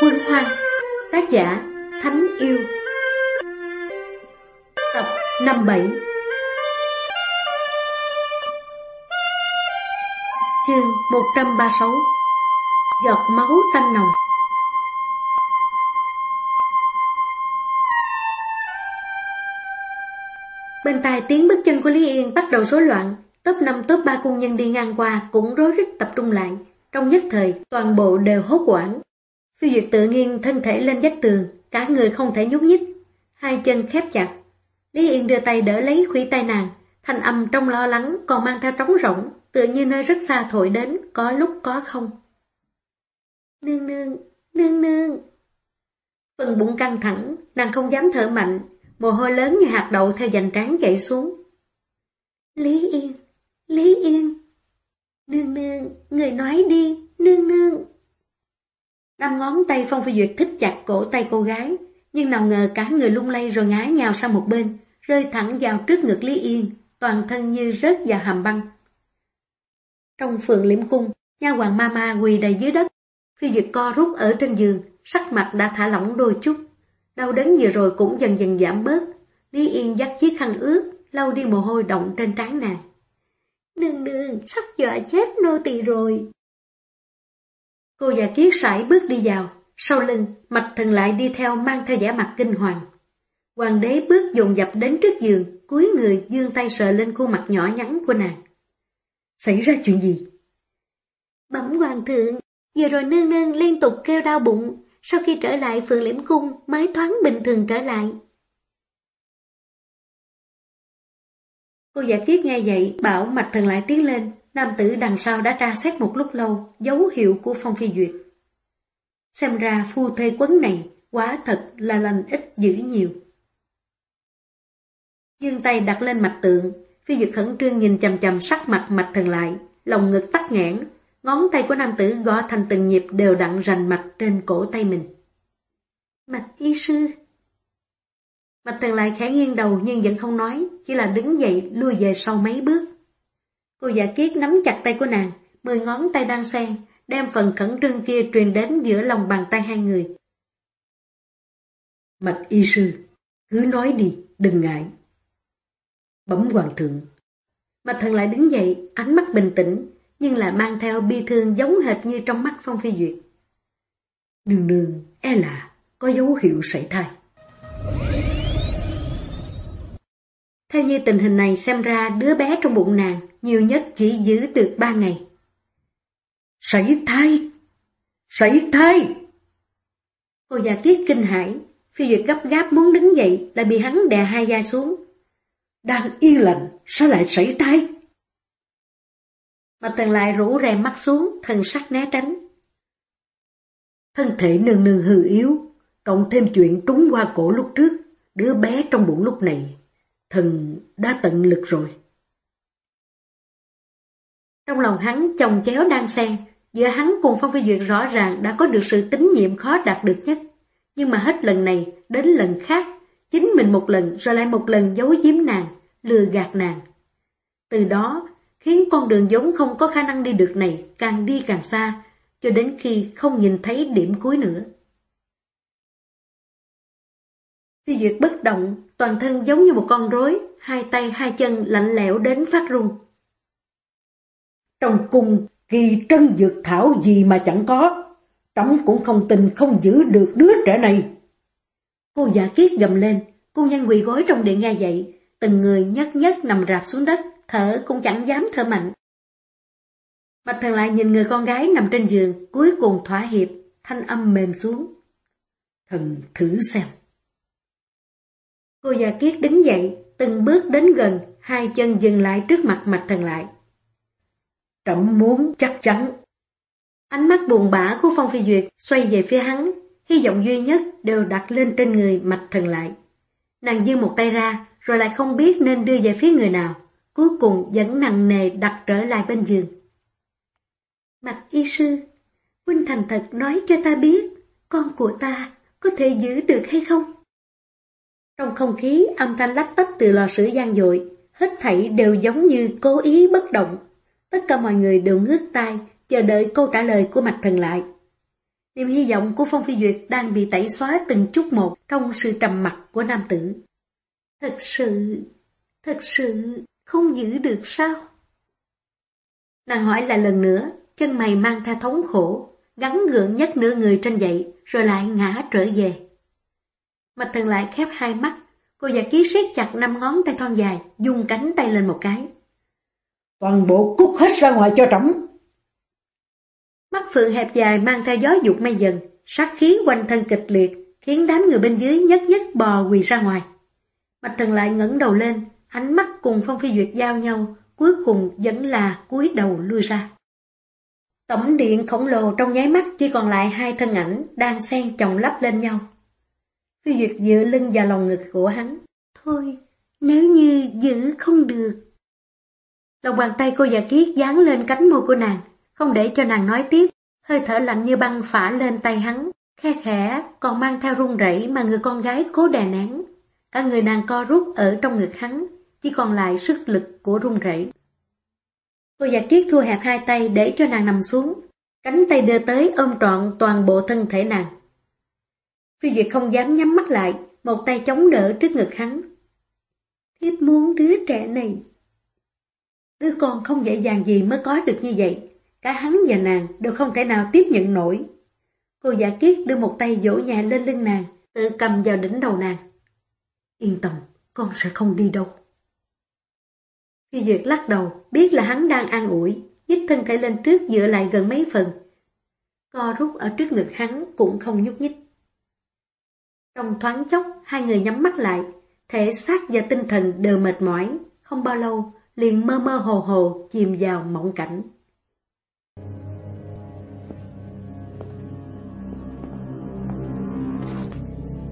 Quân hoang, Tác giả Thánh Yêu. Tập 57 Chương 136 Giọt máu tanh nồng. Bên tai tiếng bước chân của Lý Yên bắt đầu rối loạn. Top 5 top 3 cung nhân đi ngang qua cũng rối rít tập trung lại. Trong nhất thời, toàn bộ đều hốt quảng Phiêu Duyệt tự nghiêng thân thể lên vách tường Cả người không thể nhúc nhích Hai chân khép chặt. Lý Yên đưa tay đỡ lấy khuỷu tay nàng Thanh âm trong lo lắng còn mang theo trống rỗng Tựa như nơi rất xa thổi đến Có lúc có không. Nương nương, nương nương. Phần bụng căng thẳng Nàng không dám thở mạnh Mồ hôi lớn như hạt đậu theo dành trán chảy xuống. Lý Yên, Lý Yên. Nương nương, người nói đi, nương nương. Năm ngón tay Phong Phi Duyệt thích chặt cổ tay cô gái Nhưng nào ngờ cả người lung lay rồi ngã nhào sang một bên Rơi thẳng vào trước ngực Lý Yên Toàn thân như rớt vào hàm băng. Trong phường liễm cung Nha hoàng Mama quỳ đầy dưới đất. Phi Duyệt co rút ở trên giường Sắc mặt đã thả lỏng đôi chút. Đau đớn vừa rồi cũng dần dần giảm bớt. Lý Yên dắt chiếc khăn ướt lau đi mồ hôi động trên trán nàng. Nương nương, sắp dọa chết nô tỳ rồi. Cô già kiết sải bước đi vào. Sau lưng, mạch thần lại đi theo mang theo vẻ mặt kinh hoàng. Hoàng đế bước dồn dập đến trước giường cúi người dương tay sờ lên khuôn mặt nhỏ nhắn của nàng. Xảy ra chuyện gì? Bẩm hoàng thượng Vừa rồi nương nương liên tục kêu đau bụng. Sau khi trở lại phường liễm cung mới thoáng bình thường trở lại. Cô giả kiết nghe vậy, bảo mạch thần lại tiến lên, nam tử đằng sau đã tra xét một lúc lâu, dấu hiệu của Phong Phi Duyệt. Xem ra phu thê quấn này, quá thật là lành ít dữ nhiều. Dương tay đặt lên mặt tượng, Phi Duyệt khẩn trương nhìn chầm chầm sắc mặt mạch thần lại, lòng ngực tắt nghẽn, Ngón tay của nam tử gõ thành từng nhịp đều đặn rành mạch trên cổ tay mình. Mạch y sư. Mạch thần lại khẽ nghiêng đầu nhưng vẫn không nói, chỉ là đứng dậy lui về sau mấy bước. Cô giả kiết nắm chặt tay của nàng, mười ngón tay đang sen đem phần khẩn trương kia truyền đến giữa lòng bàn tay hai người. Mạch y sư, cứ nói đi, đừng ngại. Bấm hoàng thượng. Mạch thần lại đứng dậy, ánh mắt bình tĩnh, nhưng lại mang theo bi thương giống hệt như trong mắt Phong Phi Duyệt. Nương nương, e là có dấu hiệu sảy thai. Theo như tình hình này xem ra đứa bé trong bụng nàng nhiều nhất chỉ giữ được ba ngày. Sảy thai! Sảy thai! Cô già kiết kinh hãi, phi duyệt gấp gáp muốn đứng dậy lại bị hắn đè hai vai xuống. Đang yên lành, sao lại sảy thai? Mà tần lại rủ rè mắt xuống, thần sắc né tránh. Thân thể nương nương hư yếu, cộng thêm chuyện trúng qua cổ lúc trước, đứa bé trong bụng lúc này, thần đã tận lực rồi. Trong lòng hắn chồng chéo đang xen, giữa hắn cùng Phong Phi Duyệt rõ ràng đã có được sự tín nhiệm khó đạt được nhất. Nhưng mà hết lần này đến lần khác, chính mình một lần rồi lại một lần giấu giếm nàng, lừa gạt nàng. Từ đó, khiến con đường giống không có khả năng đi được này càng đi càng xa, cho đến khi không nhìn thấy điểm cuối nữa. Phi Duyệt bất động, toàn thân giống như một con rối, hai tay hai chân lạnh lẽo đến phát run. Trong cung, kỳ trân dược thảo gì mà chẳng có, trống cũng không tin không giữ được đứa trẻ này. Cô giả kiết gầm lên, cô nhân quỳ gối trong điện nghe dậy, từng người nhất nhất nằm rạp xuống đất, thở cũng chẳng dám thở mạnh. Mạch thần lại nhìn người con gái nằm trên giường, cuối cùng thỏa hiệp, thanh âm mềm xuống. Thần thử xem. Cô già kiết đứng dậy, từng bước đến gần, hai chân dừng lại trước mặt mạch thần lại. Trẫm muốn chắc chắn. Ánh mắt buồn bã của Phong Phi Duyệt xoay về phía hắn, hy vọng duy nhất đều đặt lên trên người mạch thần lại. Nàng dương một tay ra, rồi lại không biết nên đưa về phía người nào cuối cùng vẫn nặng nề đặt trở lại bên giường. Mạch y sư, Huynh thành thật nói cho ta biết, con của ta có thể giữ được hay không? Trong không khí âm thanh lách tách từ lò sữa gian dội, hết thảy đều giống như cố ý bất động. Tất cả mọi người đều ngước tay, chờ đợi câu trả lời của mạch thần lại. Niềm hy vọng của Phong Phi Duyệt đang bị tẩy xóa từng chút một trong sự trầm mặc của nam tử. Thật sự, thật sự không giữ được sao? Nàng hỏi lại lần nữa, chân mày mang theo thống khổ, gắn gượng nhất nửa người trên dậy, rồi lại ngã trở về. Mạch thần lại khép hai mắt, cô giả ký siết chặt năm ngón tay thon dài, dùng cánh tay lên một cái. Toàn bộ cút hết ra ngoài cho trống. Mắt phượng hẹp dài mang theo gió dục mây dần, sát khí quanh thân kịch liệt, khiến đám người bên dưới nhất nhất bò quỳ ra ngoài. Mạch thần lại ngẩng đầu lên, ánh mắt cùng Phong Phi Duyệt giao nhau, cuối cùng vẫn là cúi đầu lui ra. Tổng điện khổng lồ trong nháy mắt chỉ còn lại hai thân ảnh đang xen chồng lắp lên nhau. Phi Duyệt dựa lưng vào lòng ngực của hắn. Thôi, nếu như giữ không được. Lòng bàn tay cô già kiết dán lên cánh môi của nàng, không để cho nàng nói tiếp. Hơi thở lạnh như băng phả lên tay hắn, khe khẽ, còn mang theo run rẩy mà người con gái cố đè nén. Cả người nàng co rút ở trong ngực hắn, chỉ còn lại sức lực của run rẩy. Cô già kiết thu hẹp hai tay để cho nàng nằm xuống, cánh tay đưa tới ôm trọn toàn bộ thân thể nàng. Phi Duyệt không dám nhắm mắt lại, một tay chống đỡ trước ngực hắn. Thiếp muốn đứa trẻ này. Đứa con không dễ dàng gì mới có được như vậy. Cả hắn và nàng đều không thể nào tiếp nhận nổi. Cô giả kiết đưa một tay vỗ nhẹ lên lưng nàng, tự cầm vào đỉnh đầu nàng. Yên tâm, con sẽ không đi đâu. Phi Duyệt lắc đầu, biết là hắn đang an ủi, nhích thân thể lên trước dựa lại gần mấy phần. Co rút ở trước ngực hắn cũng không nhúc nhích. Trong thoáng chốc, hai người nhắm mắt lại, thể xác và tinh thần đều mệt mỏi, không bao lâu, liền mơ mơ hồ hồ chìm vào mộng cảnh.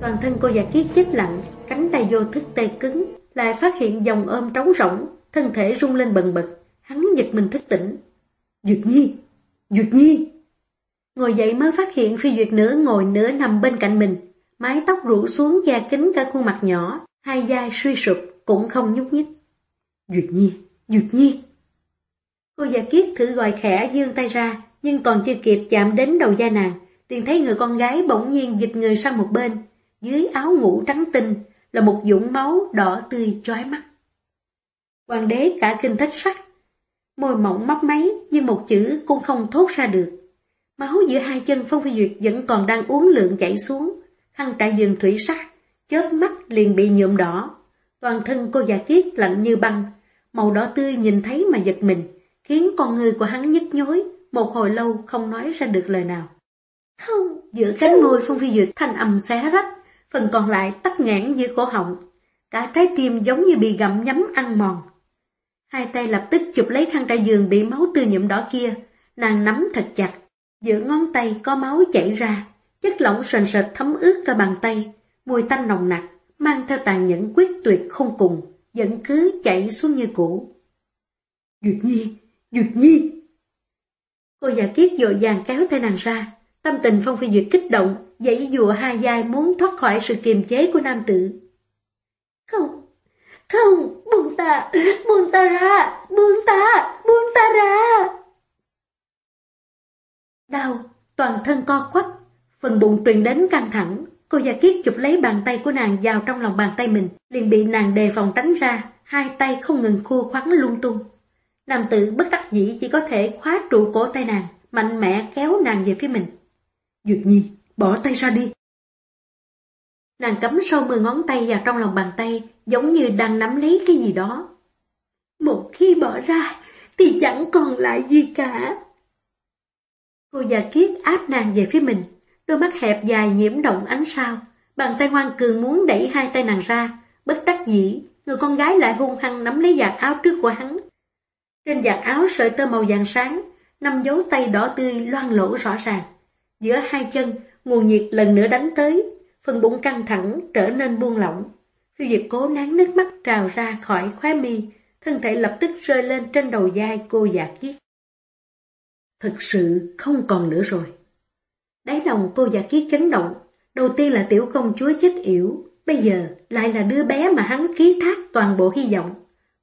Toàn thân cô già kiết chết lặng, cánh tay vô thức tê cứng, lại phát hiện dòng ôm trống rỗng, thân thể rung lên bần bật, hắn giật mình thức tỉnh. Duyệt Nhi! Duyệt Nhi! Ngồi dậy mới phát hiện Phi Duyệt nửa ngồi nửa nằm bên cạnh mình, mái tóc rủ xuống da kính cả khuôn mặt nhỏ, hai vai suy sụp, cũng không nhúc nhích. Duyệt Nhi! Duyệt Nhi! Cô già kiết thử gọi khẽ dương tay ra, nhưng còn chưa kịp chạm đến đầu da nàng, liền thấy người con gái bỗng nhiên dịch người sang một bên, dưới áo ngủ trắng tinh là một dũng máu đỏ tươi chói mắt. Hoàng đế cả kinh thất sắc. Môi mỏng mấp máy nhưng một chữ cũng không thốt ra được. Máu giữa hai chân Phong Phi Duyệt vẫn còn đang uống lượng chảy xuống. Khăn trại giường thủy sắc, chớp mắt liền bị nhuộm đỏ. Toàn thân cô già kiết lạnh như băng, màu đỏ tươi nhìn thấy mà giật mình, khiến con người của hắn nhức nhối, một hồi lâu không nói ra được lời nào. Không, giữa cánh môi Phong Phi Duyệt thanh âm xé rách, phần còn lại tắt nghẽn giữa cổ họng. Cả trái tim giống như bị gặm nhấm ăn mòn. Hai tay lập tức chụp lấy khăn trải giường bị máu tươi nhuộm đỏ kia, nàng nắm thật chặt. Giữa ngón tay có máu chảy ra, chất lỏng sền sệt thấm ướt cả bàn tay, mùi tanh nồng nặc, mang theo tàn nhẫn quyết tuyệt không cùng, vẫn cứ chảy xuống như cũ. Duyệt Nhi, Duyệt Nhi! Cô già kiết dội vàng kéo tay nàng ra, tâm tình Phong Phi Duyệt kích động, dãy dùa hai dai muốn thoát khỏi sự kiềm chế của nam tử. Không, không, buông ta, buông ta ra, buông ta, buông ta ra. Đau, toàn thân co quắp, phần bụng truyền đến căng thẳng. Cô Gia Kiết chụp lấy bàn tay của nàng vào trong lòng bàn tay mình, liền bị nàng đề phòng tránh ra, hai tay không ngừng khua khoắn lung tung. Nam tử bất đắc dĩ chỉ có thể khóa trụ cổ tay nàng, mạnh mẽ kéo nàng về phía mình. Duyệt Nhi, bỏ tay ra đi. Nàng cắm sâu mười ngón tay vào trong lòng bàn tay, giống như đang nắm lấy cái gì đó. Một khi bỏ ra, thì chẳng còn lại gì cả. Cô già kiết áp nàng về phía mình, đôi mắt hẹp dài nhiễm động ánh sao. Bàn tay ngoan cường muốn đẩy hai tay nàng ra, bất đắc dĩ, người con gái lại hung hăng nắm lấy giặt áo trước của hắn. Trên giặt áo sợi tơ màu vàng sáng, năm dấu tay đỏ tươi loang lỗ rõ ràng. Giữa hai chân, nguồn nhiệt lần nữa đánh tới, phần bụng căng thẳng trở nên buông lỏng. Phiêu Diệt cố nán nước mắt trào ra khỏi khóe mi, thân thể lập tức rơi lên trên đầu vai cô giả kiết. thực sự không còn nữa rồi. Đáy lòng cô giả kiết chấn động, đầu tiên là tiểu công chúa chết yểu, bây giờ lại là đứa bé mà hắn ký thác toàn bộ hy vọng.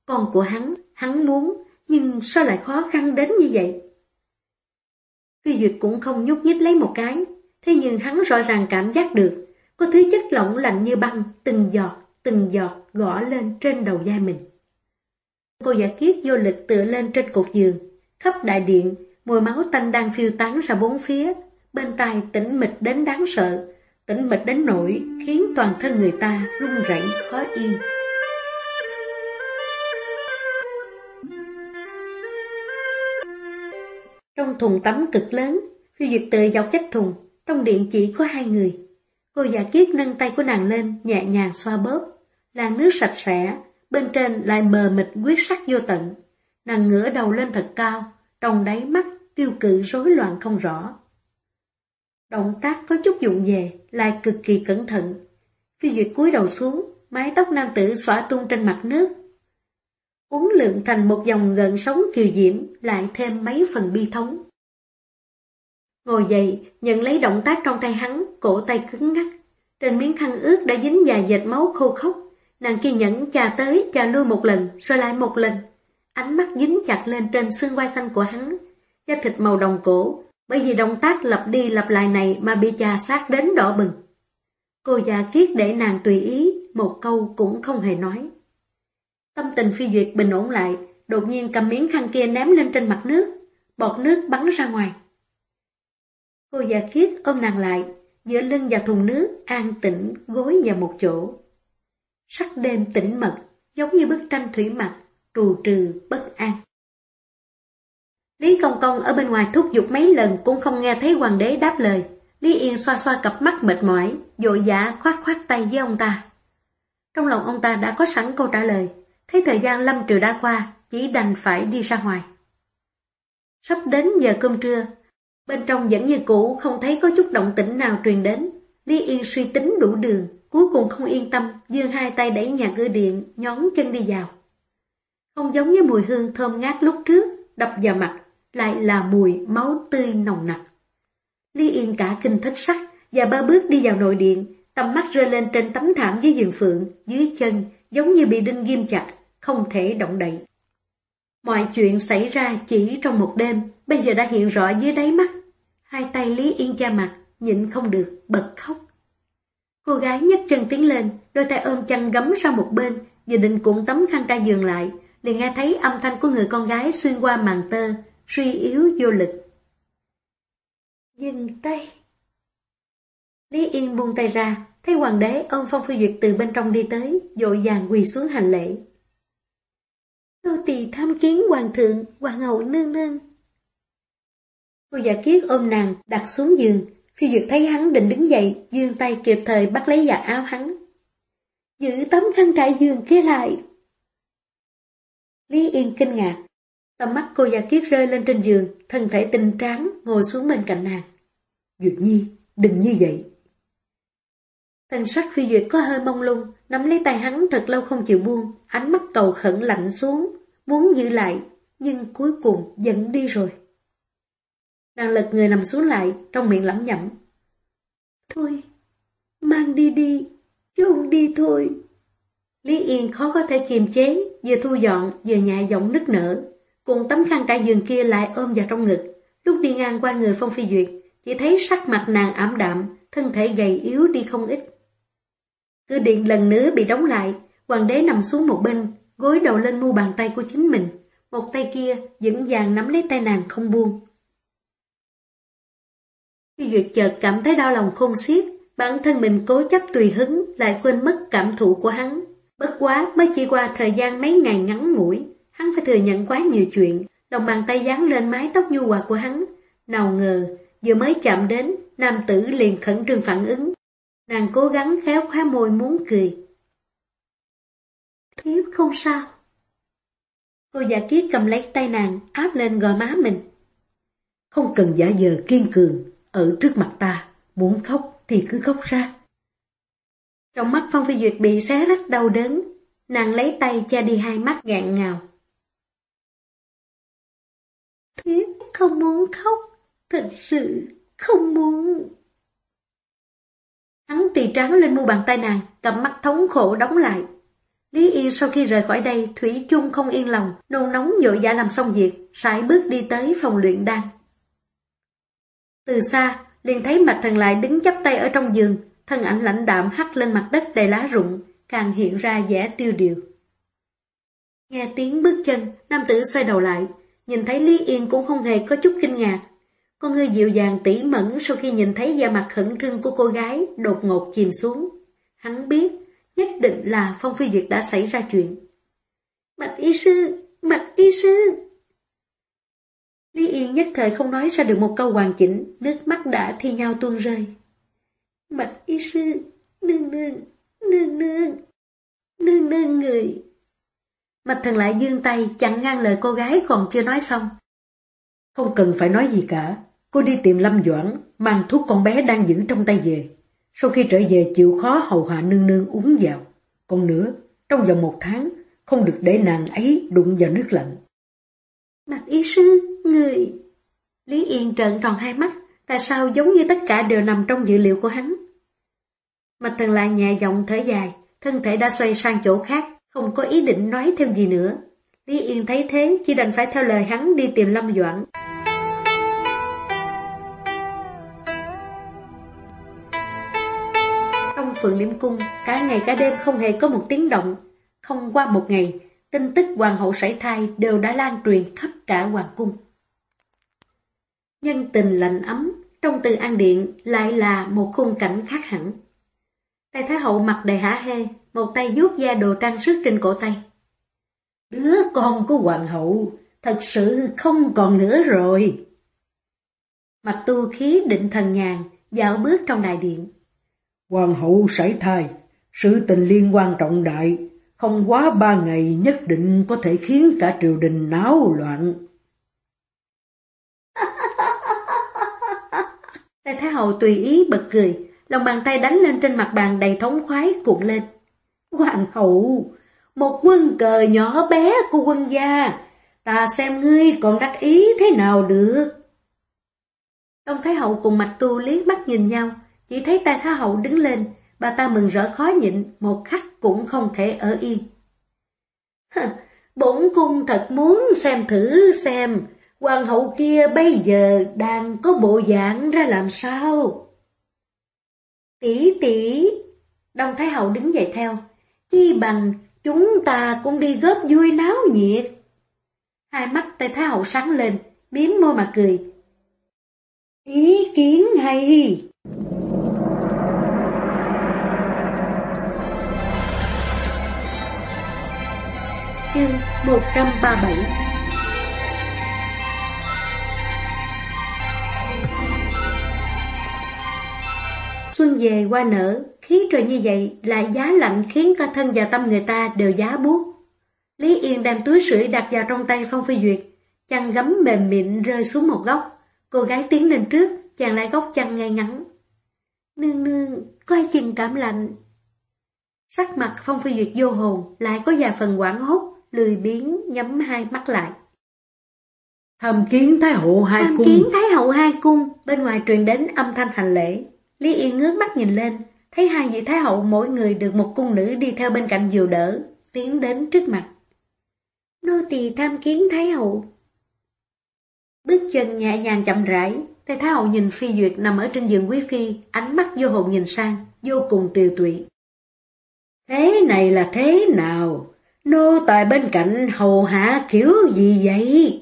Con của hắn, hắn muốn, nhưng sao lại khó khăn đến như vậy? Phi Duyệt cũng không nhúc nhích lấy một cái, thế nhưng hắn rõ ràng cảm giác được, có thứ chất lỏng lạnh như băng, từng giọt, từng giọt gõ lên trên đầu da mình. Cô giả kiết vô lực tựa lên trên cột giường, khắp đại điện, mùi máu tanh đang phiêu tán ra bốn phía, bên tai tĩnh mịch đến đáng sợ, tĩnh mịch đến nỗi khiến toàn thân người ta run rẩy khó yên. Trong thùng tắm cực lớn, phiêu diệt tự dọc cách thùng, trong điện chỉ có hai người. Cô giả kiết nâng tay của nàng lên, nhẹ nhàng xoa bóp. Làn nước sạch sẽ, bên trên lại mờ mịt quyết sắc vô tận. Nàng ngửa đầu lên thật cao, trong đáy mắt tiêu cự rối loạn không rõ. Động tác có chút dụng về, lại cực kỳ cẩn thận. Phi Duyệt cúi đầu xuống, mái tóc nam tử xõa tung trên mặt nước. Uống lượng thành một dòng gần sống kiều diễm, lại thêm mấy phần bi thống. Ngồi dậy, nhận lấy động tác trong tay hắn, cổ tay cứng ngắc. Trên miếng khăn ướt đã dính dài dệt máu khô khốc. Nàng kiên nhẫn chà tới, chà lui một lần, rồi lại một lần. Ánh mắt dính chặt lên trên xương vai xanh của hắn. Da thịt màu đồng cổ, bởi vì động tác lặp đi lặp lại này mà bị chà sát đến đỏ bừng. Cô già kiết để nàng tùy ý, một câu cũng không hề nói. Tâm tình phi duyệt bình ổn lại, đột nhiên cầm miếng khăn kia ném lên trên mặt nước, bọt nước bắn ra ngoài. Cô già kiết ôm nàng lại, giữa lưng và thùng nước, an tĩnh, gối vào một chỗ. Sắc đêm tĩnh mật, giống như bức tranh thủy mặc, trù trừ, bất an. Lý Công Công ở bên ngoài thúc giục mấy lần cũng không nghe thấy hoàng đế đáp lời. Lý Yên xoa xoa cặp mắt mệt mỏi, dội dã khoát khoát tay với ông ta. Trong lòng ông ta đã có sẵn câu trả lời, thấy thời gian lâm trừ đã qua, chỉ đành phải đi ra ngoài. Sắp đến giờ cơm trưa, bên trong vẫn như cũ không thấy có chút động tĩnh nào truyền đến. Lý Yên suy tính đủ đường, cuối cùng không yên tâm, dương hai tay đẩy nhà cửa điện, nhón chân đi vào. Không giống như mùi hương thơm ngát lúc trước, đập vào mặt, lại là mùi máu tươi nồng nặc. Lý Yên cả kinh thất sắc và ba bước đi vào nội điện, tầm mắt rơi lên trên tấm thảm dưới giường phượng, dưới chân, giống như bị đinh ghim chặt, không thể động đậy. Mọi chuyện xảy ra chỉ trong một đêm, bây giờ đã hiện rõ dưới đáy mắt. Hai tay Lý Yên cha mặt, nhịn không được, bật khóc. Cô gái nhấc chân tiến lên, đôi tay ôm chăn gấm ra một bên, vừa định cuộn tấm khăn ra giường lại, liền nghe thấy âm thanh của người con gái xuyên qua màn tơ, suy yếu vô lực. Dừng tay. Lý Yên buông tay ra, thấy hoàng đế ôm Phong Phi Duyệt từ bên trong đi tới, dội vàng quỳ xuống hành lễ. Nô tỳ tham kiến hoàng thượng, hoàng hậu nương nương. Cô già kiết ôm nàng, đặt xuống giường, Phi Duyệt thấy hắn định đứng dậy, dương tay kịp thời bắt lấy giặt áo hắn. Giữ tấm khăn trải giường kia lại. Lý Yên kinh ngạc, Tầm mắt cô già kiết rơi lên trên giường, thân thể tinh tráng ngồi xuống bên cạnh nàng. Duyệt Nhi, đừng như vậy. Thần sắc phi duyệt có hơi mông lung, nắm lấy tay hắn thật lâu không chịu buông, ánh mắt cầu khẩn lạnh xuống, muốn giữ lại, nhưng cuối cùng dẫn đi rồi. Nàng lật người nằm xuống lại, trong miệng lẩm nhẩm. Thôi, mang đi đi, không đi thôi. Lý Yên khó có thể kiềm chế, vừa thu dọn, vừa nhẹ giọng nức nở, cùng tấm khăn trải giường kia lại ôm vào trong ngực. Lúc đi ngang qua người Phong Phi Duyệt, chỉ thấy sắc mặt nàng ảm đạm, thân thể gầy yếu đi không ít. Cửa điện lần nữa bị đóng lại, hoàng đế nằm xuống một bên, gối đầu lên mu bàn tay của chính mình, một tay kia vững vàng nắm lấy tay nàng không buông. Phi Duyệt chợt cảm thấy đau lòng khôn xiết, bản thân mình cố chấp tùy hứng, lại quên mất cảm thụ của hắn. Bất quá mới chỉ qua thời gian mấy ngày ngắn ngủi, Hắn phải thừa nhận quá nhiều chuyện, lòng bàn tay dán lên mái tóc nhu hòa của hắn. Nào ngờ, vừa mới chạm đến, nam tử liền khẩn trương phản ứng. Nàng cố gắng khéo khóa môi muốn cười. Thiếp không sao. Cô giả kiết cầm lấy tay nàng, áp lên gò má mình. Không cần giả vờ kiên cường, ở trước mặt ta, muốn khóc thì cứ khóc ra. Trong mắt Phong Phi Duyệt bị xé rách đau đớn, nàng lấy tay che đi hai mắt ngạn ngào thiết không muốn khóc, thật sự không muốn. Hắn tì trắng lên mu bàn tay nàng, cầm mắt thống khổ đóng lại. Lý Yên sau khi rời khỏi đây, Thủy chung không yên lòng, nôn nóng dội dã làm xong việc, sải bước đi tới phòng luyện đan. Từ xa, liền thấy mạch thần lại đứng chắp tay ở trong giường, thân ảnh lãnh đạm hắt lên mặt đất đầy lá rụng, càng hiện ra vẻ tiêu điều. Nghe tiếng bước chân, nam tử xoay đầu lại, nhìn thấy Lý Yên cũng không hề có chút kinh ngạc. Con người dịu dàng tỉ mẫn sau khi nhìn thấy da mặt khẩn trương của cô gái đột ngột chìm xuống. Hắn biết, nhất định là Phong Phi Duyệt đã xảy ra chuyện. Mạch y sư, mạch y sư. Lý Yên nhất thời không nói ra được một câu hoàn chỉnh, nước mắt đã thi nhau tuôn rơi. Mạch y sư, nương nương, nương nương, nương nương người. Mạch thần lại dương tay chặn ngang lời cô gái còn chưa nói xong. Không cần phải nói gì cả, cô đi tìm Lâm Doãn, mang thuốc con bé đang giữ trong tay về. Sau khi trở về chịu khó hầu hạ nương nương uống vào. Còn nữa, trong vòng một tháng, không được để nàng ấy đụng vào nước lạnh. Mạch y sư, người... Lý Yên trợn tròn hai mắt, tại sao giống như tất cả đều nằm trong dự liệu của hắn? Mạch thần lại nhẹ giọng thở dài, thân thể đã xoay sang chỗ khác, không có ý định nói thêm gì nữa. Lý Yên thấy thế, chỉ đành phải theo lời hắn đi tìm Lâm Doãn. Trong phượng liễm cung, cả ngày cả đêm không hề có một tiếng động. Không qua một ngày, tin tức hoàng hậu sảy thai đều đã lan truyền khắp cả hoàng cung. Nhân tình lạnh ấm, trong từ an điện lại là một khung cảnh khác hẳn. Tài Thái Hậu mặt đầy hả hê, một tay vuốt da đồ trang sức trên cổ tay. Đứa con của Hoàng hậu thật sự không còn nữa rồi. Mặt tu khí định thần nhàn, dạo bước trong đại điện. Hoàng hậu sảy thai, sự tình liên quan trọng đại, không quá ba ngày nhất định có thể khiến cả triều đình náo loạn. Tề Thái Hậu tùy ý bật cười, lòng bàn tay đánh lên trên mặt bàn đầy thống khoái cuộn lên. Hoàng hậu, một quân cờ nhỏ bé của quân gia, ta xem ngươi còn đắc ý thế nào được. Đông Thái Hậu cùng Mạch Tu liếc mắt nhìn nhau, chỉ thấy tay Thái Hậu đứng lên, bà ta mừng rỡ khó nhịn, một khắc cũng không thể ở yên. Bổn cung thật muốn xem thử xem, hoàng hậu kia bây giờ đang có bộ dạng ra làm sao. Tỷ tỷ, Đông Thái Hậu đứng dậy theo, chi bằng chúng ta cũng đi góp vui náo nhiệt. Hai mắt Tây Thái Hậu sáng lên, biếm môi mà cười. Ý kiến hay! Chương 137 Xuân về qua nở, khí trời như vậy lại giá lạnh khiến cả thân và tâm người ta đều giá buốt. Lý Yên đem túi sưởi đặt vào trong tay Phong Phi Duyệt, chăn gấm mềm mịn rơi xuống một góc. Cô gái tiến lên trước, chàng lại góc chăn ngay ngắn. Nương nương, coi chừng cảm lạnh. Sắc mặt Phong Phi Duyệt vô hồn, lại có vài phần quảng hốt, lười biến nhắm hai mắt lại. Tham kiến Thái hậu hai Tham cung. kiến Thái hậu hai cung, bên ngoài truyền đến âm thanh hành lễ. Lý Yên ngước mắt nhìn lên, thấy hai vị Thái hậu mỗi người được một cung nữ đi theo bên cạnh dìu đỡ, tiến đến trước mặt. Nô tỳ tham kiến Thái hậu. Bước chân nhẹ nhàng chậm rãi, Tây Thái hậu nhìn Phi Duyệt nằm ở trên giường quý phi, ánh mắt vô hồn nhìn sang, vô cùng tiều tụy. Thế này là thế nào? Nô tài bên cạnh hầu hạ kiểu gì vậy?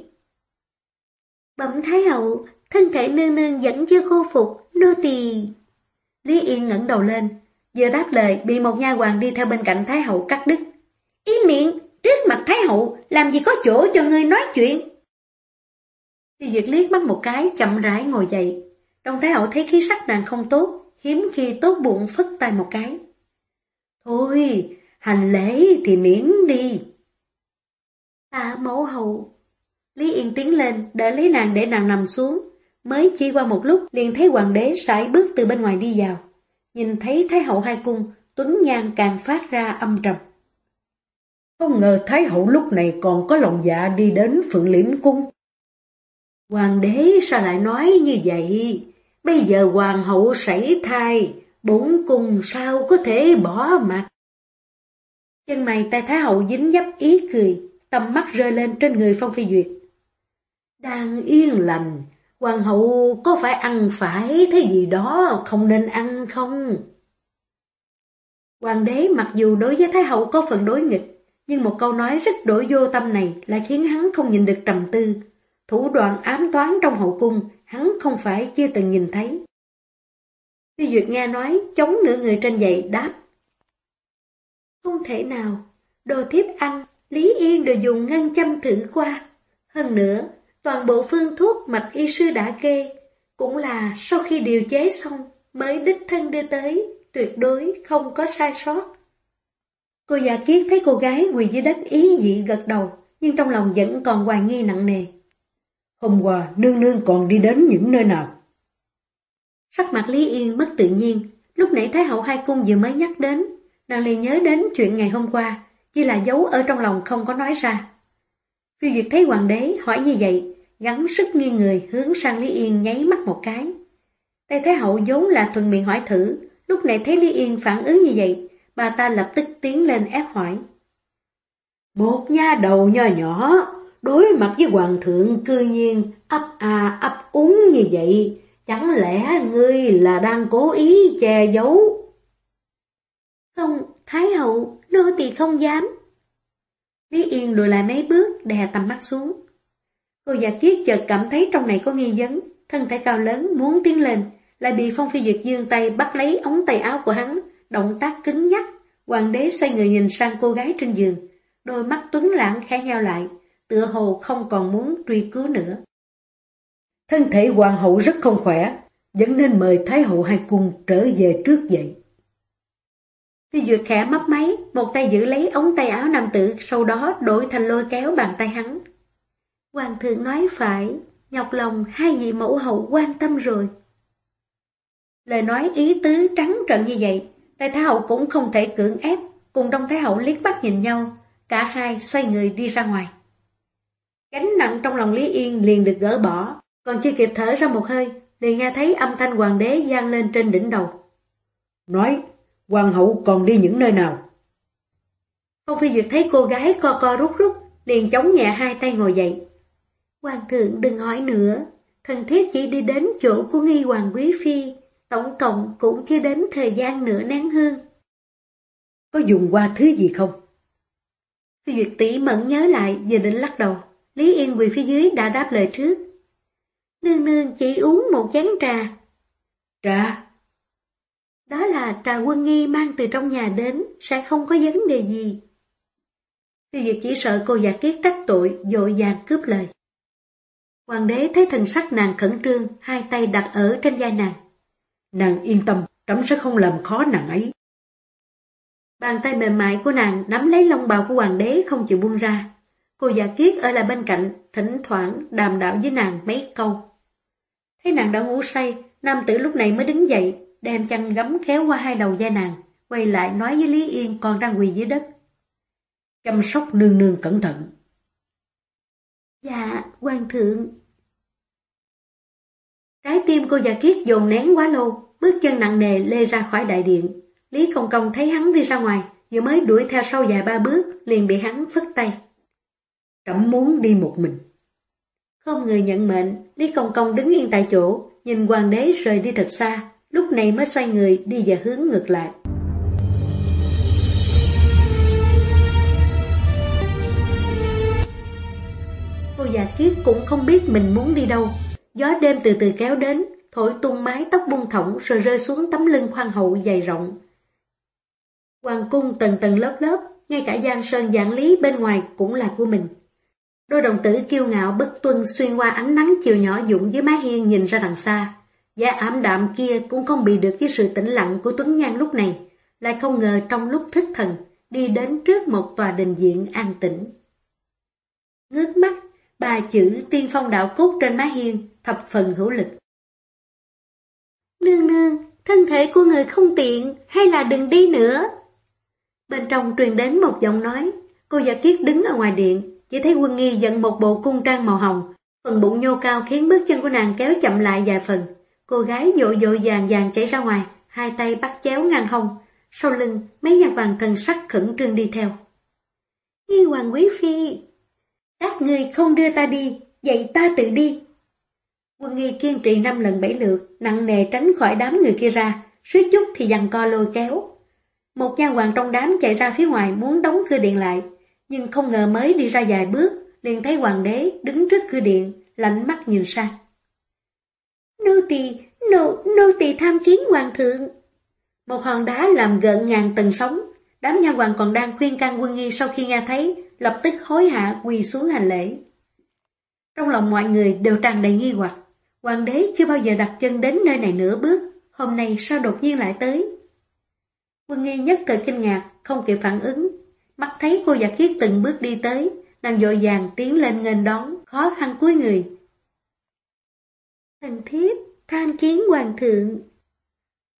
Bẩm Thái hậu, thân thể nương nương vẫn chưa khôi phục, nô tỳ Lý Yên ngẩng đầu lên, vừa đáp lời bị một nha hoàng đi theo bên cạnh Thái Hậu cắt đứt. Ý miệng, trước mặt Thái Hậu, làm gì có chỗ cho ngươi nói chuyện. Phi Duyệt liếc mắt một cái, chậm rãi ngồi dậy. Đông Thái Hậu thấy khí sắc nàng không tốt, hiếm khi tốt bụng phất tay một cái. Thôi, hành lễ thì miễn đi. Tạ mẫu hậu. Lý Yên tiến lên, đỡ lấy nàng để nàng nằm xuống. Mới chỉ qua một lúc liền thấy hoàng đế sải bước từ bên ngoài đi vào. Nhìn thấy Thái hậu hai cung, Tuấn Nhan càng phát ra âm trầm. Không ngờ Thái hậu lúc này còn có lòng dạ đi đến Phượng Liễm Cung. Hoàng đế sao lại nói như vậy? Bây giờ hoàng hậu sảy thai, bốn cung sao có thể bỏ mặt? Chân mày tay Thái hậu dính dấp ý cười, tầm mắt rơi lên trên người Phong Phi Duyệt. Đang yên lành, Hoàng hậu có phải ăn phải thế gì đó không nên ăn không? Hoàng đế mặc dù đối với Thái hậu có phần đối nghịch, nhưng một câu nói rất đổi vô tâm này lại khiến hắn không nhìn được trầm tư. Thủ đoạn ám toán trong hậu cung, hắn không phải chưa từng nhìn thấy. Phi Duyệt nghe nói, chống nửa người trên dậy đáp. Không thể nào, đồ thiếp ăn, Lý Yên đều dùng ngân châm thử qua. Hơn nữa, toàn bộ phương thuốc mạch y sư đã kê, cũng là sau khi điều chế xong mới đích thân đưa tới, tuyệt đối không có sai sót. Cô già kiết thấy cô gái quỳ dưới đất ý dị gật đầu, nhưng trong lòng vẫn còn hoài nghi nặng nề. Hôm qua, nương nương còn đi đến những nơi nào? Sắc mặt Lý Yên mất tự nhiên, lúc nãy Thái hậu hai cung vừa mới nhắc đến, nàng liền nhớ đến chuyện ngày hôm qua, chỉ là giấu ở trong lòng không có nói ra. Phi Duyệt thấy hoàng đế hỏi như vậy, gắn sức nghiêng người hướng sang Lý Yên nháy mắt một cái. Tây Thái hậu vốn là thuận miệng hỏi thử, lúc này thấy Lý Yên phản ứng như vậy, bà ta lập tức tiến lên ép hỏi. Một nha đầu nho nhỏ, đối mặt với hoàng thượng cư nhiên ấp à ấp úng như vậy, chẳng lẽ ngươi là đang cố ý che giấu? Không, Thái hậu, nô tỳ không dám. Lý Yên lùi lại mấy bước, đè tầm mắt xuống. Cô giả kiết chợt cảm thấy trong này có nghi vấn, thân thể cao lớn muốn tiến lên, lại bị Phong Phi Duyệt dương tay bắt lấy ống tay áo của hắn, động tác cứng nhắc. Hoàng đế xoay người nhìn sang cô gái trên giường, đôi mắt tuấn lãng khẽ nheo lại, tựa hồ không còn muốn truy cứu nữa. Thân thể hoàng hậu rất không khỏe, vẫn nên mời Thái hậu hai cung trở về trước vậy. Phi Duyệt khẽ mấp máy, một tay giữ lấy ống tay áo nam tử, sau đó đổi thành lôi kéo bàn tay hắn. Hoàng thượng nói phải, nhọc lòng hai vị mẫu hậu quan tâm rồi. Lời nói ý tứ trắng trợn như vậy, Tây Thái Hậu cũng không thể cưỡng ép, cùng Đông Thái Hậu liếc mắt nhìn nhau, cả hai xoay người đi ra ngoài. Gánh nặng trong lòng Lý Yên liền được gỡ bỏ, còn chưa kịp thở ra một hơi, liền nghe thấy âm thanh hoàng đế gian lên trên đỉnh đầu. Nói, hoàng hậu còn đi những nơi nào? Phong Phi Duyệt thấy cô gái co co rút rút, liền chống nhẹ hai tay ngồi dậy. Hoàng thượng đừng hỏi nữa, thần thiết chỉ đi đến chỗ của nghi hoàng quý phi, tổng cộng cũng chưa đến thời gian nửa nén hương. Có dùng qua thứ gì không? Phi Duyệt tỷ mẫn nhớ lại, vừa định lắc đầu. Lý Yên quỳ phía dưới đã đáp lời trước. Nương nương chỉ uống một chén trà. Trà? Đó là trà quân nghi mang từ trong nhà đến, sẽ không có vấn đề gì. Tiêu Duyệt chỉ sợ cô giả kiết trách tội, dội vàng cướp lời. Hoàng đế thấy thần sắc nàng khẩn trương, hai tay đặt ở trên vai nàng. Nàng yên tâm, trẫm sẽ không làm khó nàng ấy. Bàn tay mềm mại của nàng nắm lấy lông bào của hoàng đế không chịu buông ra. Cô già kiết ở lại bên cạnh, thỉnh thoảng đàm đạo với nàng mấy câu. Thấy nàng đã ngủ say, nam tử lúc này mới đứng dậy, đem chăn gấm khéo qua hai đầu da nàng, quay lại nói với Lý Yên còn đang quỳ dưới đất. Chăm sóc nương nương cẩn thận. Dạ, quan thượng. Trái tim cô già kiết dồn nén quá lâu, bước chân nặng nề lê ra khỏi đại điện. Lý Công Công thấy hắn đi ra ngoài, vừa mới đuổi theo sau vài ba bước, liền bị hắn phất tay. Trẫm muốn đi một mình. Không người nhận mệnh, Lý Công Công đứng yên tại chỗ, nhìn hoàng đế rời đi thật xa, lúc này mới xoay người đi về hướng ngược lại. Cô già kiếp cũng không biết mình muốn đi đâu, gió đêm từ từ kéo đến, thổi tung mái tóc buông thõng rồi rơi xuống tấm lưng khoan hậu dày rộng. Hoàng cung tầng tầng lớp lớp, ngay cả giang sơn giảng lý bên ngoài cũng là của mình. Đôi đồng tử kiêu ngạo bất tuân xuyên qua ánh nắng chiều nhỏ dũng dưới mái hiên nhìn ra đằng xa. Giá ảm đạm kia cũng không bị được với sự tĩnh lặng của Tuấn Nhan lúc này, lại không ngờ trong lúc thức thần, đi đến trước một tòa đình diện an tĩnh. Ngước mắt, ba chữ tiên phong đạo cốt trên má hiên, thập phần hữu lực. Nương nương, thân thể của người không tiện, hay là đừng đi nữa. Bên trong truyền đến một giọng nói, cô giả kiết đứng ở ngoài điện, chỉ thấy quân nghi dẫn một bộ cung trang màu hồng, phần bụng nhô cao khiến bước chân của nàng kéo chậm lại vài phần. Cô gái dội dội vàng vàng chạy ra ngoài, hai tay bắt chéo ngang hông, sau lưng mấy nhà vàng thần sắc khẩn trương đi theo. Nghi hoàng quý phi, các người không đưa ta đi, vậy ta tự đi. Quân nghi kiên trì năm lần bảy lượt, nặng nề tránh khỏi đám người kia ra, suýt chút thì dằn co lôi kéo. Một nha hoàng trong đám chạy ra phía ngoài muốn đóng cửa điện lại, nhưng không ngờ mới đi ra vài bước, liền thấy hoàng đế đứng trước cửa điện, lạnh mắt nhìn sang. Nô tỳ, nô, nô tỳ tham kiến hoàng thượng. Một hòn đá làm gợn ngàn tầng sóng, đám nha hoàng còn đang khuyên can quân nghi sau khi nghe thấy, lập tức hối hạ quỳ xuống hành lễ. Trong lòng mọi người đều tràn đầy nghi hoặc, hoàng đế chưa bao giờ đặt chân đến nơi này nửa bước, hôm nay sao đột nhiên lại tới? Quân nghi nhất thời kinh ngạc, không kịp phản ứng, mắt thấy cô giả khiết từng bước đi tới, nàng dội vàng tiến lên nghênh đón, khó khăn cuối người. Thần thiếp, tham kiến hoàng thượng.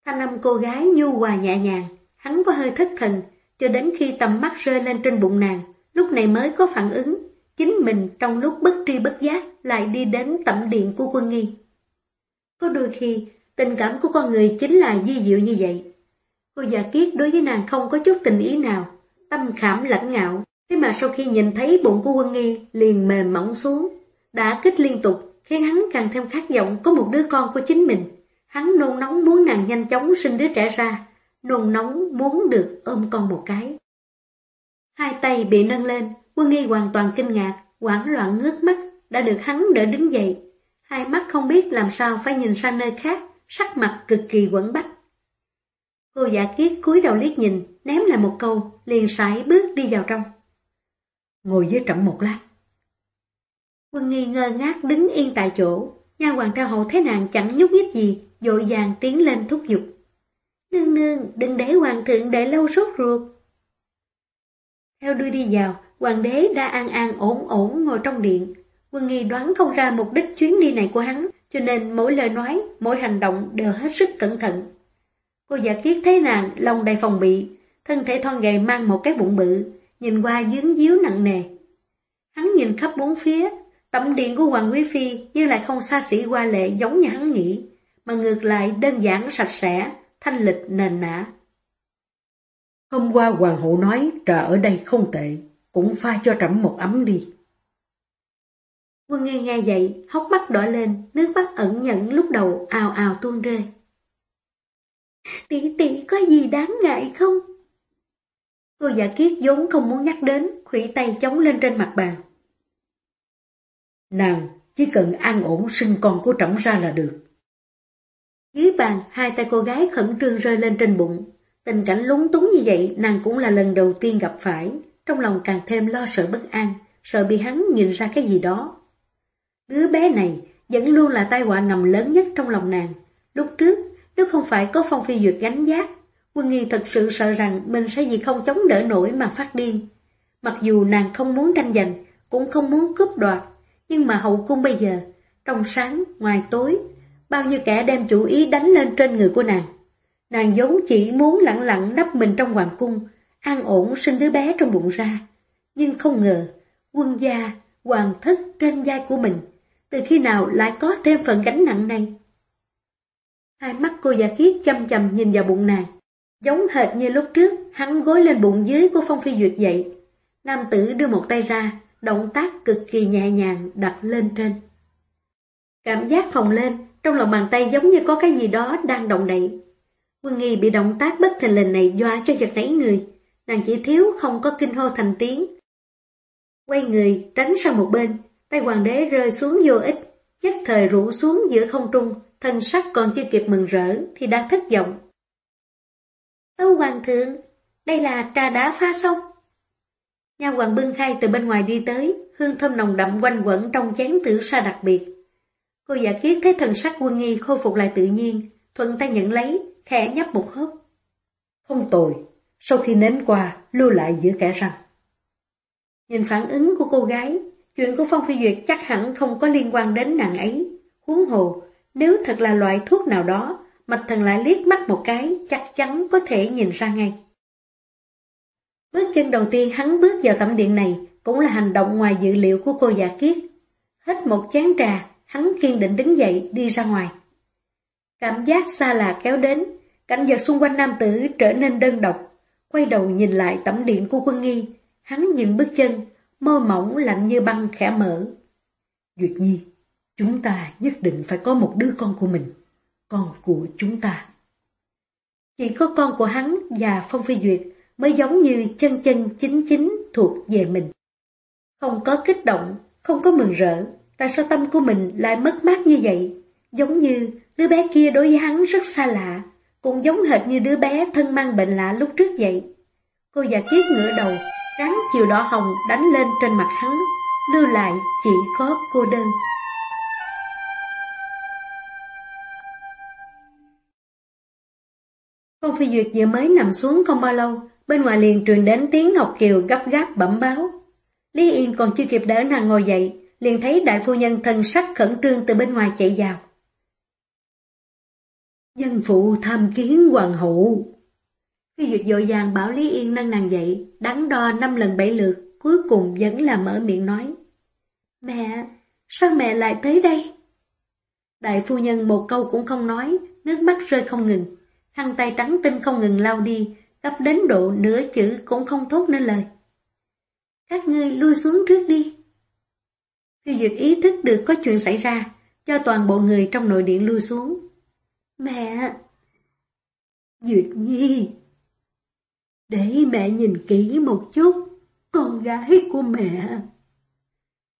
Thanh âm cô gái nhu hòa nhẹ nhàng, hắn có hơi thất thần, cho đến khi tầm mắt rơi lên trên bụng nàng, lúc này mới có phản ứng. Chính mình trong lúc bất tri bất giác lại đi đến tẩm điện của quân nghi. Có đôi khi, tình cảm của con người chính là di diệu như vậy. Cô già kiết đối với nàng không có chút tình ý nào, tâm khảm lãnh ngạo, thế mà sau khi nhìn thấy bụng của quân nghi liền mềm mỏng xuống, đã kích liên tục, khiến hắn càng thêm khát vọng có một đứa con của chính mình. Hắn nôn nóng muốn nàng nhanh chóng sinh đứa trẻ ra, nôn nóng muốn được ôm con một cái. Hai tay bị nâng lên, quân nghi hoàn toàn kinh ngạc, hoảng loạn ngước mắt, đã được hắn đỡ đứng dậy. Hai mắt không biết làm sao phải nhìn sang nơi khác, sắc mặt cực kỳ quẩn bách. Cô giả kiết cúi đầu liếc nhìn, ném lại một câu, liền sải bước đi vào trong. Ngồi dưới trẫm một lát. Quân nghi ngơ ngác đứng yên tại chỗ, nha hoàng theo hậu thế nàng chẳng nhúc nhích gì, dội vàng tiến lên thúc giục. Nương nương, đừng để hoàng thượng để lâu sốt ruột. Theo đuôi đi vào, hoàng đế đã an an ổn ổn ngồi trong điện. Quân nghi đoán không ra mục đích chuyến đi này của hắn, cho nên mỗi lời nói, mỗi hành động đều hết sức cẩn thận. Cô giả kiết thấy nàng, lòng đầy phòng bị, thân thể thon gầy mang một cái bụng bự, nhìn qua dướng díu nặng nề. Hắn nhìn khắp bốn phía, tẩm điện của Hoàng Quý Phi như lại không xa xỉ qua lệ giống như hắn nghĩ, mà ngược lại đơn giản sạch sẽ, thanh lịch nền nã. Hôm qua Hoàng hậu nói trà ở đây không tệ, cũng pha cho trẫm một ấm đi. Quân nghe nghe vậy, hốc mắt đỏ lên, nước mắt ẩn nhận lúc đầu ào ào tuôn rơi. Tỷ tỷ có gì đáng ngại không? Cô giả kiết vốn không muốn nhắc đến, khủy tay chống lên trên mặt bàn. Nàng chỉ cần an ổn sinh con của trẫm ra là được. Dưới bàn, hai tay cô gái khẩn trương rơi lên trên bụng. Tình cảnh lúng túng như vậy nàng cũng là lần đầu tiên gặp phải, trong lòng càng thêm lo sợ bất an, sợ bị hắn nhìn ra cái gì đó. Đứa bé này vẫn luôn là tai họa ngầm lớn nhất trong lòng nàng. Lúc trước, nếu không phải có Phong Phi Duyệt gánh giác, Quân Nghi thật sự sợ rằng mình sẽ vì không chống đỡ nổi mà phát điên. Mặc dù nàng không muốn tranh giành, cũng không muốn cướp đoạt, nhưng mà hậu cung bây giờ, trong sáng, ngoài tối, bao nhiêu kẻ đem chủ ý đánh lên trên người của nàng. Nàng vốn chỉ muốn lặng lặng nấp mình trong hoàng cung, an ổn sinh đứa bé trong bụng ra. Nhưng không ngờ, quân gia, hoàng thất trên vai của mình, từ khi nào lại có thêm phần gánh nặng này? Hai mắt cô giả kiết chăm chầm nhìn vào bụng nàng, giống hệt như lúc trước hắn gối lên bụng dưới của Phong Phi Duyệt vậy. Nam tử đưa một tay ra, động tác cực kỳ nhẹ nhàng đặt lên trên. Cảm giác phồng lên, trong lòng bàn tay giống như có cái gì đó đang động đậy. Quân nghi bị động tác bất thình lình này doa cho giật nảy người, nàng chỉ thiếu không có kinh hô thành tiếng. Quay người, tránh sang một bên, tay hoàng đế rơi xuống vô ích, nhất thời rủ xuống giữa không trung, thân sắc còn chưa kịp mừng rỡ thì đã thất vọng. Tâu hoàng thượng, đây là trà đá pha xong. Nha hoàng bưng khai từ bên ngoài đi tới, hương thơm nồng đậm quanh quẩn trong chén tử sa đặc biệt. Cô giả kiết thấy thần sắc quân nghi khôi phục lại tự nhiên, thuận tay nhận lấy, khẽ nhấp một hớp. Không tồi, sau khi nếm qua, lưu lại giữa kẻ răng. Nhìn phản ứng của cô gái, chuyện của Phong Phi Duyệt chắc hẳn không có liên quan đến nàng ấy. Huống hồ, nếu thật là loại thuốc nào đó, Mạch Thần lại liếc mắt một cái, chắc chắn có thể nhìn ra ngay. Bước chân đầu tiên hắn bước vào tẩm điện này cũng là hành động ngoài dự liệu của cô giả kiết. Hết một chén trà, hắn kiên định đứng dậy đi ra ngoài. Cảm giác xa lạ kéo đến, cảnh vật xung quanh nam tử trở nên đơn độc. Quay đầu nhìn lại tẩm điện của quân nghi, hắn dừng bước chân, môi mỏng lạnh như băng khẽ mở. Duyệt Nhi, Chúng ta nhất định phải có một đứa con của mình, con của chúng ta. Chỉ có con của hắn và Phong Phi Duyệt mới giống như chân chân chính chính thuộc về mình. Không có kích động, không có mừng rỡ, tại sao tâm của mình lại mất mát như vậy? Giống như đứa bé kia đối với hắn rất xa lạ, cũng giống hệt như đứa bé thân mang bệnh lạ lúc trước vậy. Cô già kiết ngửa đầu, rắn chiều đỏ hồng đánh lên trên mặt hắn, lưu lại chỉ có cô đơn. Con Phi Duyệt vừa mới nằm xuống không bao lâu, bên ngoài liền truyền đến tiếng Ngọc Kiều gấp gáp bẩm báo. Lý Yên còn chưa kịp đỡ nàng ngồi dậy, liền thấy đại phu nhân thân sắc khẩn trương từ bên ngoài chạy vào. Dân phụ tham kiến hoàng hậu. khi Duyệt dội vàng bảo Lý Yên nâng nàng dậy, đắn đo năm lần bảy lượt, cuối cùng vẫn là mở miệng nói. Mẹ, sao mẹ lại tới đây? Đại phu nhân một câu cũng không nói, nước mắt rơi không ngừng. Khăn tay trắng tinh không ngừng lau đi, gấp đến độ nửa chữ cũng không thốt nên lời. Các ngươi lui xuống trước đi. khi Duyệt ý thức được có chuyện xảy ra, cho toàn bộ người trong nội điện lui xuống. Mẹ! Duyệt Nhi! Để mẹ nhìn kỹ một chút, con gái của mẹ.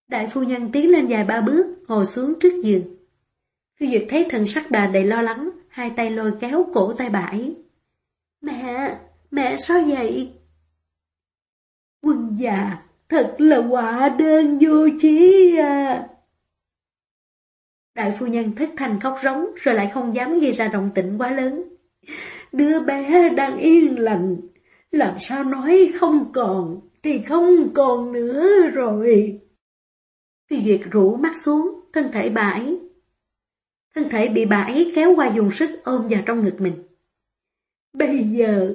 Đại phu nhân tiến lên dài ba bước, ngồi xuống trước giường. Phi Duyệt thấy thần sắc bà đầy lo lắng, hai tay lôi kéo cổ tay bà ấy. Mẹ, mẹ sao vậy? Quân già, thật là quả đơn vô trí à. Đại phu nhân thất thành khóc rống rồi lại không dám gây ra động tĩnh quá lớn. Đứa bé đang yên lành, làm sao nói không còn thì không còn nữa rồi. Phi Duyệt rủ mắt xuống, thân thể bà ấy. Thân thể bị bà ấy kéo qua dùng sức ôm vào trong ngực mình. Bây giờ,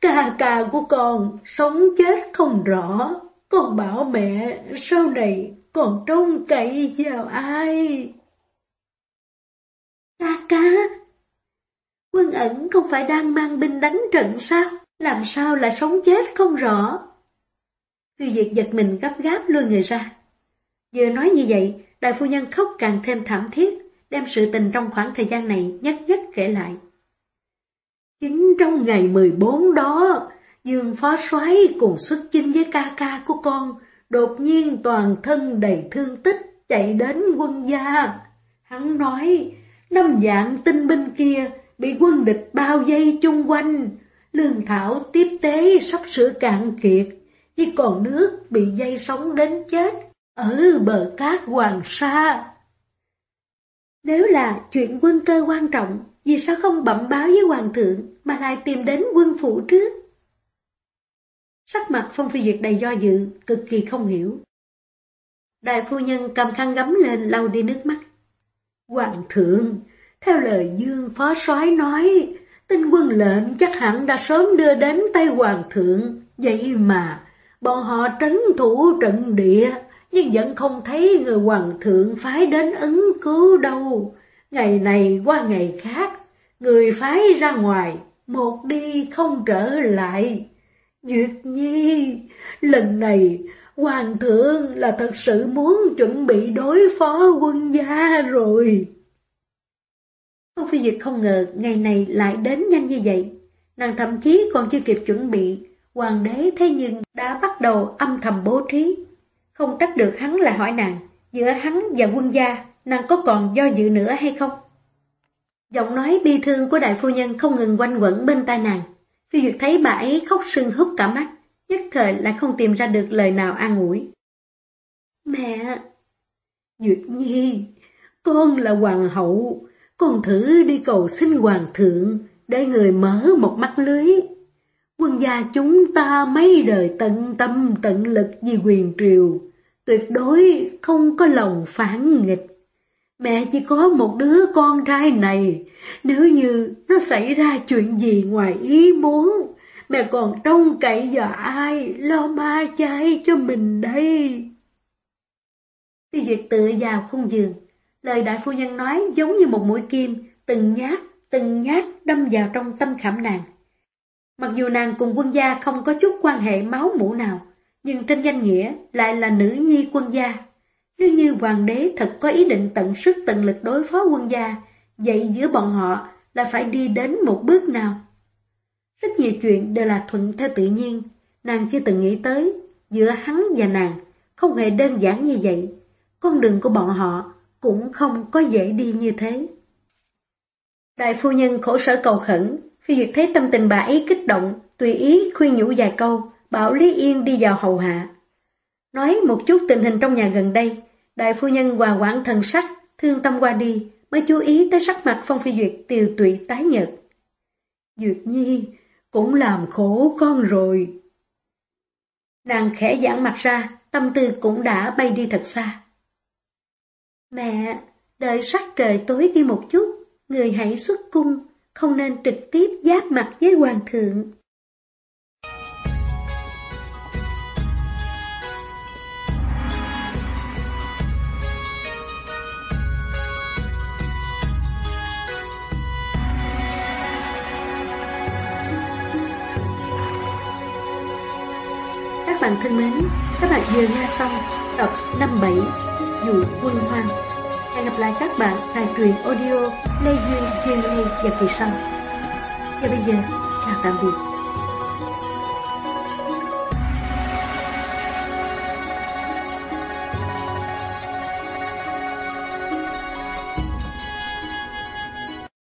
ca ca của con sống chết không rõ. Con bảo mẹ sau này còn trông cậy vào ai? Ca ca! Quân ẩn không phải đang mang binh đánh trận sao? Làm sao lại sống chết không rõ? Phi diệt giật mình gấp gáp lôi người ra. Vừa nói như vậy, đại phu nhân khóc càng thêm thảm thiết, đem sự tình trong khoảng thời gian này nhất nhất kể lại. Chính trong ngày 14 đó, Dương phó soái cùng xuất chinh với ca ca của con, đột nhiên toàn thân đầy thương tích chạy đến quân gia. Hắn nói, năm dạng tinh binh kia bị quân địch bao vây chung quanh, lương thảo tiếp tế sắp sửa cạn kiệt, chỉ còn nước bị dây sống đến chết ở bờ cát Hoàng Sa. Nếu là chuyện quân cơ quan trọng, vì sao không bẩm báo với Hoàng thượng mà lại tìm đến quân phủ trước? Sắc mặt Phong Phi Duyệt đầy do dự, cực kỳ không hiểu. Đại phu nhân cầm khăn gấm lên lau đi nước mắt. Hoàng thượng, theo lời Dương Phó soái nói, tinh quân lệnh chắc hẳn đã sớm đưa đến tay Hoàng thượng, vậy mà bọn họ trấn thủ trận địa, nhưng vẫn không thấy người Hoàng thượng phái đến ứng cứu đâu. Ngày này qua ngày khác, người phái ra ngoài, một đi không trở lại. Duyệt Nhi, lần này Hoàng thượng là thật sự muốn chuẩn bị đối phó quân gia rồi. Ông Phi Duyệt không ngờ ngày này lại đến nhanh như vậy. Nàng thậm chí còn chưa kịp chuẩn bị, hoàng đế thế nhưng đã bắt đầu âm thầm bố trí. Không trách được hắn là hỏi nàng, giữa hắn và quân gia, nàng có còn do dự nữa hay không? Giọng nói bi thương của đại phu nhân không ngừng quanh quẩn bên tai nàng. Phi Duyệt thấy bà ấy khóc sưng húp cả mắt, nhất thời lại không tìm ra được lời nào an ủi. Mẹ! Duyệt Nhi, con là hoàng hậu, con thử đi cầu xin hoàng thượng để người mở một mắt lưới. Quân gia chúng ta mấy đời tận tâm tận lực vì quyền triều, tuyệt đối không có lòng phản nghịch. Mẹ chỉ có một đứa con trai này, nếu như nó xảy ra chuyện gì ngoài ý muốn, mẹ còn trông cậy vào ai lo ma chay cho mình đây. Tiêu Duyệt tự vào khung giường, lời đại phu nhân nói giống như một mũi kim, từng nhát, từng nhát đâm vào trong tâm khảm nàng. Mặc dù nàng cùng quân gia không có chút quan hệ máu mủ nào, nhưng trên danh nghĩa lại là nữ nhi quân gia. Nếu như hoàng đế thật có ý định tận sức tận lực đối phó quân gia, vậy giữa bọn họ là phải đi đến một bước nào? Rất nhiều chuyện đều là thuận theo tự nhiên, nàng chưa từng nghĩ tới, giữa hắn và nàng, không hề đơn giản như vậy. Con đường của bọn họ cũng không có dễ đi như thế. Đại phu nhân khổ sở cầu khẩn, phi duyệt thấy tâm tình bà ấy kích động, tùy ý khuyên nhủ vài câu, bảo Lý Yên đi vào hầu hạ. Nói một chút tình hình trong nhà gần đây, đại phu nhân hòa quản thần sắc, thương tâm qua đi, mới chú ý tới sắc mặt Phong Phi Duyệt tiều tụy tái nhợt. Duyệt Nhi cũng làm khổ con rồi. Nàng khẽ giãn mặt ra, tâm tư cũng đã bay đi thật xa. Mẹ, đợi sắc trời tối đi một chút, người hãy xuất cung, không nên trực tiếp giáp mặt với hoàng thượng. Các bạn thân mến, các bạn vừa nghe xong tập 57 Dụ Quân Hoang. Hẹn gặp lại các bạn tại truyện audio Lê Duyên Duyên Lê và kỳ sau. Và bây giờ, chào tạm biệt.